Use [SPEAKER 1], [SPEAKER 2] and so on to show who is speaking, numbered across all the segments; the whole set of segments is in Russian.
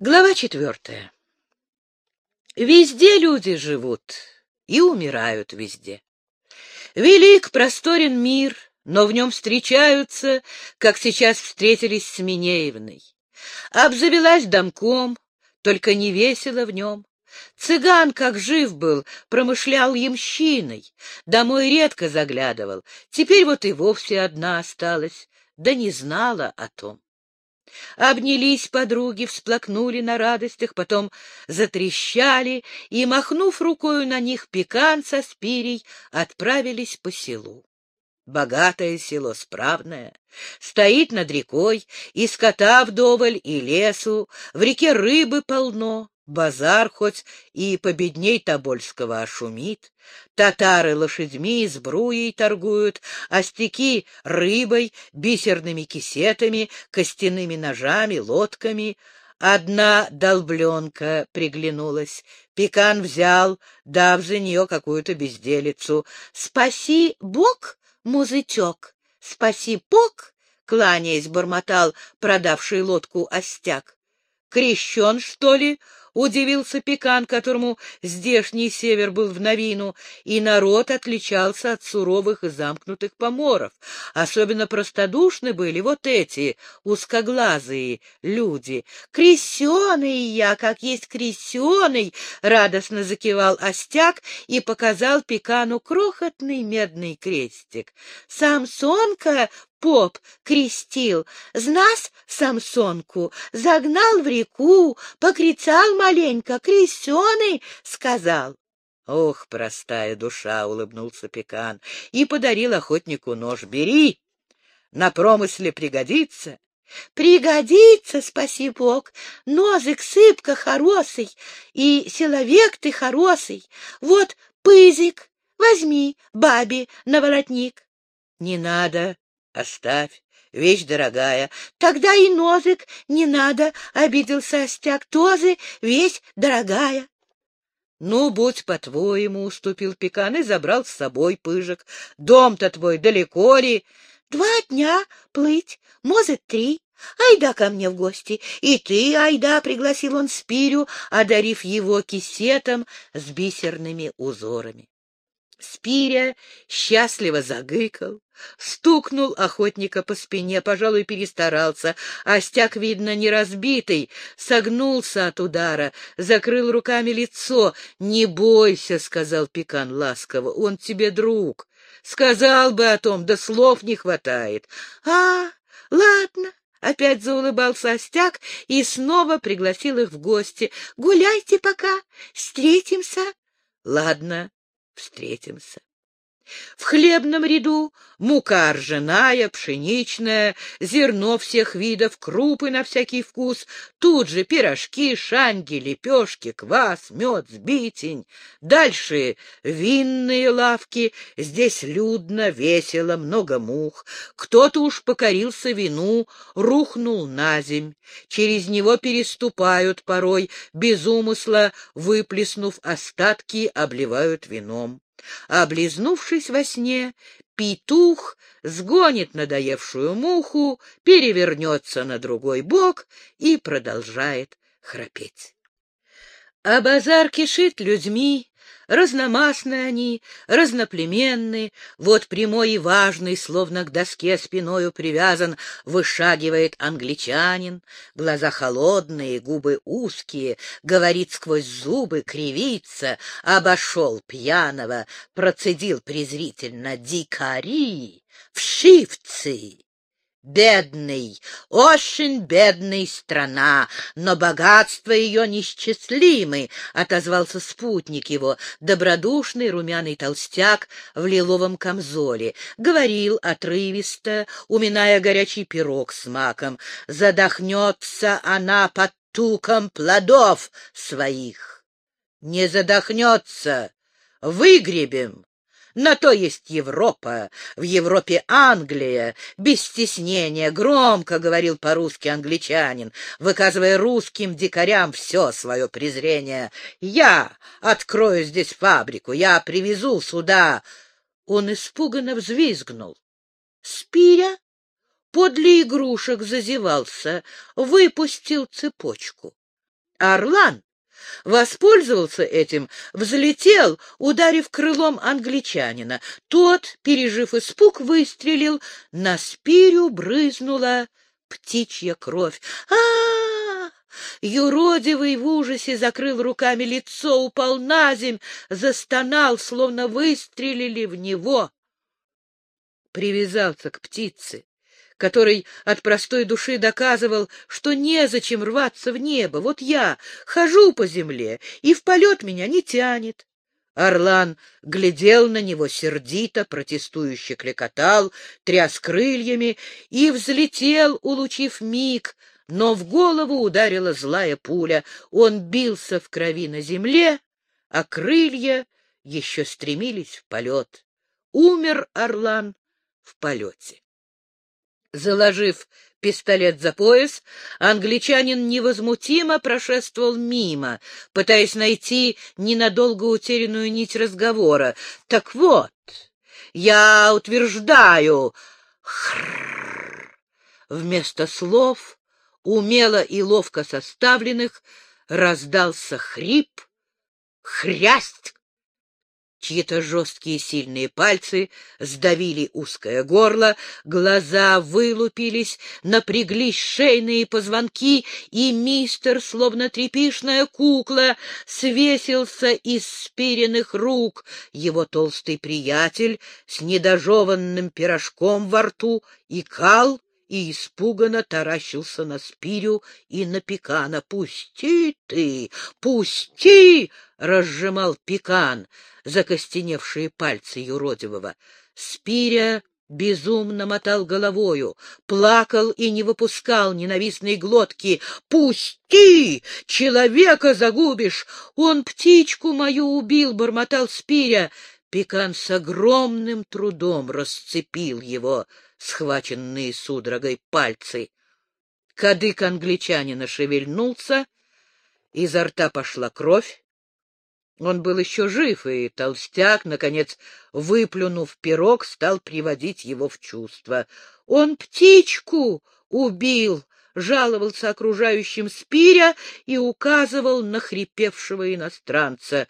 [SPEAKER 1] Глава четвертая. Везде люди живут и умирают везде. Велик, просторен мир, но в нем встречаются, как сейчас встретились с Минеевной. Обзавелась домком, только не весело в нем. Цыган, как жив был, промышлял ямщиной, домой редко заглядывал, теперь вот и вовсе одна осталась, да не знала о том. Обнялись подруги, всплакнули на радостях, потом затрещали и, махнув рукою на них, пекан со спирей отправились по селу. Богатое село, справное, стоит над рекой, и скота вдоволь, и лесу, в реке рыбы полно, Базар хоть и победней Тобольского ошумит, татары лошадьми сбруей торгуют, остяки рыбой, бисерными кисетами, костяными ножами, лодками. Одна долбленка приглянулась. Пекан взял, дав за нее какую-то безделицу. «Спаси Бог, музычок! Спаси Бог!» — кланяясь, бормотал продавший лодку остяк. «Крещен, что ли?» Удивился Пекан, которому здешний север был в новину, и народ отличался от суровых и замкнутых поморов. Особенно простодушны были вот эти узкоглазые люди. «Крещеный я, как есть крещеный!» — радостно закивал Остяк и показал Пекану крохотный медный крестик. «Самсонка поп крестил, знас Самсонку, загнал в реку, покричал маленько, крещеный, сказал. Ох, простая душа, — улыбнулся Пекан и подарил охотнику нож. Бери, на промысле пригодится. Пригодится, спаси Бог, нозик сыпка хороший, и человек ты хороший. Вот пызик, возьми бабе на воротник. Не надо, Оставь, вещь дорогая. Тогда и нозик не надо, — обиделся Остяк. Тоже вещь дорогая. Ну, будь по-твоему, — уступил Пекан и забрал с собой пыжик. Дом-то твой далеко ли? Два дня плыть, может, три. Айда ко мне в гости. И ты, айда, — пригласил он Спирю, одарив его кисетом с бисерными узорами. Спиря счастливо загыкал, стукнул охотника по спине, пожалуй, перестарался. Остяк, видно, не разбитый, согнулся от удара, закрыл руками лицо. — Не бойся, — сказал Пекан ласково, — он тебе друг. Сказал бы о том, да слов не хватает. — А, ладно, — опять заулыбался Остяк и снова пригласил их в гости. — Гуляйте пока, встретимся. — Ладно, встретимся. В хлебном ряду мука ржаная, пшеничная, зерно всех видов, крупы на всякий вкус, тут же пирожки, шанги, лепешки, квас, мед, сбитень. Дальше винные лавки, здесь людно, весело, много мух. Кто-то уж покорился вину, рухнул на земь. Через него переступают порой, без умысла, выплеснув остатки, обливают вином. Облизнувшись во сне, петух сгонит надоевшую муху, перевернется на другой бок и продолжает храпеть. А базар кишит людьми, Разномастны они, разноплеменны, вот прямой и важный, словно к доске спиною привязан, вышагивает англичанин, глаза холодные, губы узкие, говорит сквозь зубы, кривится, обошел пьяного, процедил презрительно «Дикари! Вшивцы!» Бедный, очень бедный страна, но богатство ее несчислимы, — отозвался спутник его, добродушный румяный толстяк в лиловом камзоле. Говорил отрывисто, уминая горячий пирог с маком. Задохнется она под туком плодов своих. Не задохнется, выгребем, на то есть Европа, в Европе Англия, без стеснения, громко говорил по-русски англичанин, выказывая русским дикарям все свое презрение. Я открою здесь фабрику, я привезу сюда. Он испуганно взвизгнул. Спиря подле игрушек зазевался, выпустил цепочку. Орлан воспользовался этим, взлетел, ударив крылом англичанина. Тот, пережив испуг, выстрелил, на спирю брызнула птичья кровь. а, -а, Юродивый в ужасе закрыл руками лицо, упал на земь, застонал, словно выстрелили в него. Привязался к птице, который от простой души доказывал, что незачем рваться в небо. Вот я хожу по земле, и в полет меня не тянет. Орлан глядел на него сердито, протестующе клекотал, тряс крыльями и взлетел, улучив миг, но в голову ударила злая пуля. Он бился в крови на земле, а крылья еще стремились в полет. Умер Орлан в полете. Заложив пистолет за пояс, англичанин невозмутимо прошествовал мимо, пытаясь найти ненадолго утерянную нить разговора. Так вот, я утверждаю... Вместо слов, умело и ловко составленных, раздался хрип, хрясть, Чьи-то жесткие сильные пальцы сдавили узкое горло, глаза вылупились, напряглись шейные позвонки, и мистер, словно тряпишная кукла, свесился из спиренных рук. Его толстый приятель с недожеванным пирожком во рту икал и испуганно таращился на спирю и на пекана. «Пусти ты! Пусти!» — разжимал пекан закостеневшие пальцы юродивого. Спиря безумно мотал головою, плакал и не выпускал ненавистной глотки. «Пусти! Человека загубишь! Он птичку мою убил!» — бормотал Спиря. Пекан с огромным трудом расцепил его схваченные судорогой пальцы. Кадык англичанина шевельнулся, изо рта пошла кровь, он был еще жив, и толстяк, наконец, выплюнув пирог, стал приводить его в чувство. «Он птичку убил!» — жаловался окружающим Спиря и указывал на хрипевшего иностранца.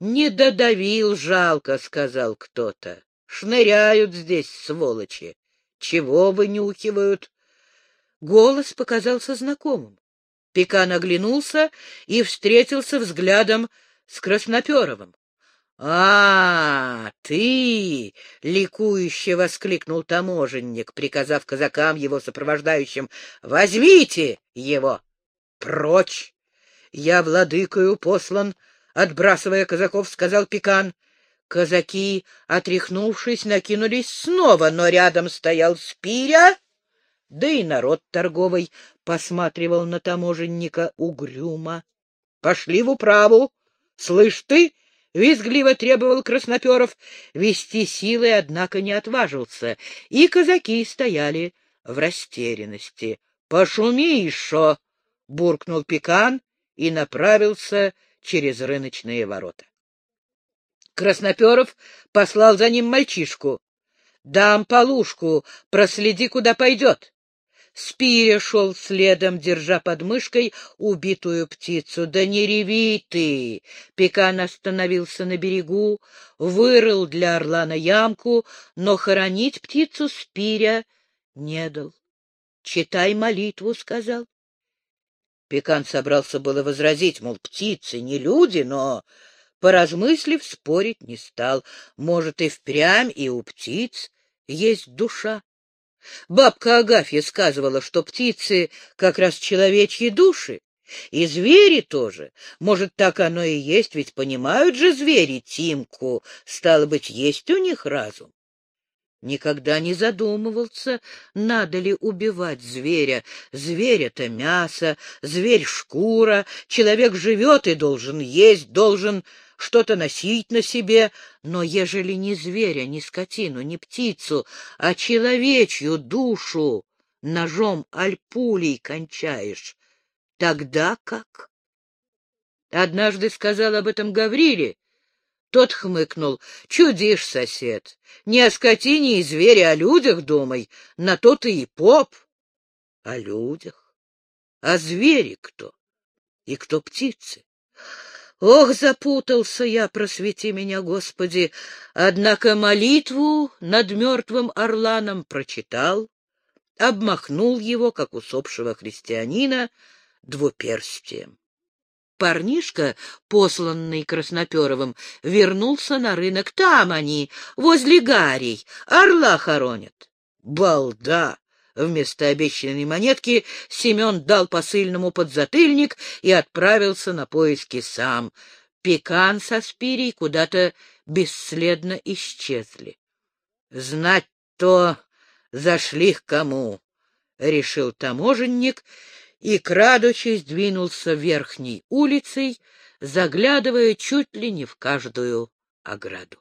[SPEAKER 1] «Не додавил, жалко», — сказал кто-то. «Шныряют здесь, сволочи. Чего вынюхивают?» Голос показался знакомым. Пекан оглянулся и встретился взглядом с Красноперовым. — А, ты! — ликующе воскликнул таможенник, приказав казакам его сопровождающим. — Возьмите его! Прочь! Я владыкою послан, — отбрасывая казаков, сказал Пекан. Казаки, отряхнувшись, накинулись снова, но рядом стоял Спиря, да и народ торговый посматривал на таможенника угрюмо. — Пошли в управу! — Слышь ты! — визгливо требовал Красноперов. Вести силы, однако, не отважился, и казаки стояли в растерянности. — Пошуми еще! — буркнул Пекан и направился через рыночные ворота. Красноперов послал за ним мальчишку. — Дам полушку, проследи, куда пойдет. Спиря шел следом, держа под мышкой убитую птицу. — Да не реви ты! Пекан остановился на берегу, вырыл для орлана ямку, но хоронить птицу Спиря не дал. — Читай молитву, — сказал. Пекан собрался было возразить, мол, птицы не люди, но, поразмыслив, спорить не стал. Может, и впрямь и у птиц есть душа. Бабка Агафья сказывала, что птицы как раз человечьи души, и звери тоже. Может, так оно и есть, ведь понимают же звери Тимку, стало быть, есть у них разум. Никогда не задумывался, надо ли убивать зверя. Зверь — это мясо, зверь — шкура, человек живет и должен есть, должен что-то носить на себе, но ежели не зверя, не скотину, не птицу, а человечью душу ножом аль пулей кончаешь, тогда как? Однажды сказал об этом Гавриле, тот хмыкнул. — Чудишь, сосед. Не о скотине и звере, о людях думай. На то ты и поп. — О людях? А звери кто? и кто птицы. Ох, запутался я, просвети меня, Господи! Однако молитву над мертвым орланом прочитал, обмахнул его, как усопшего христианина, двуперстием. Парнишка, посланный Красноперовым, вернулся на рынок. Там они, возле гарей, орла хоронят. Балда! Вместо обещанной монетки Семен дал посыльному подзатыльник и отправился на поиски сам. Пекан со Спирей куда-то бесследно исчезли. Знать то зашли к кому, — решил таможенник и, крадучись, двинулся верхней улицей, заглядывая чуть ли не в каждую ограду.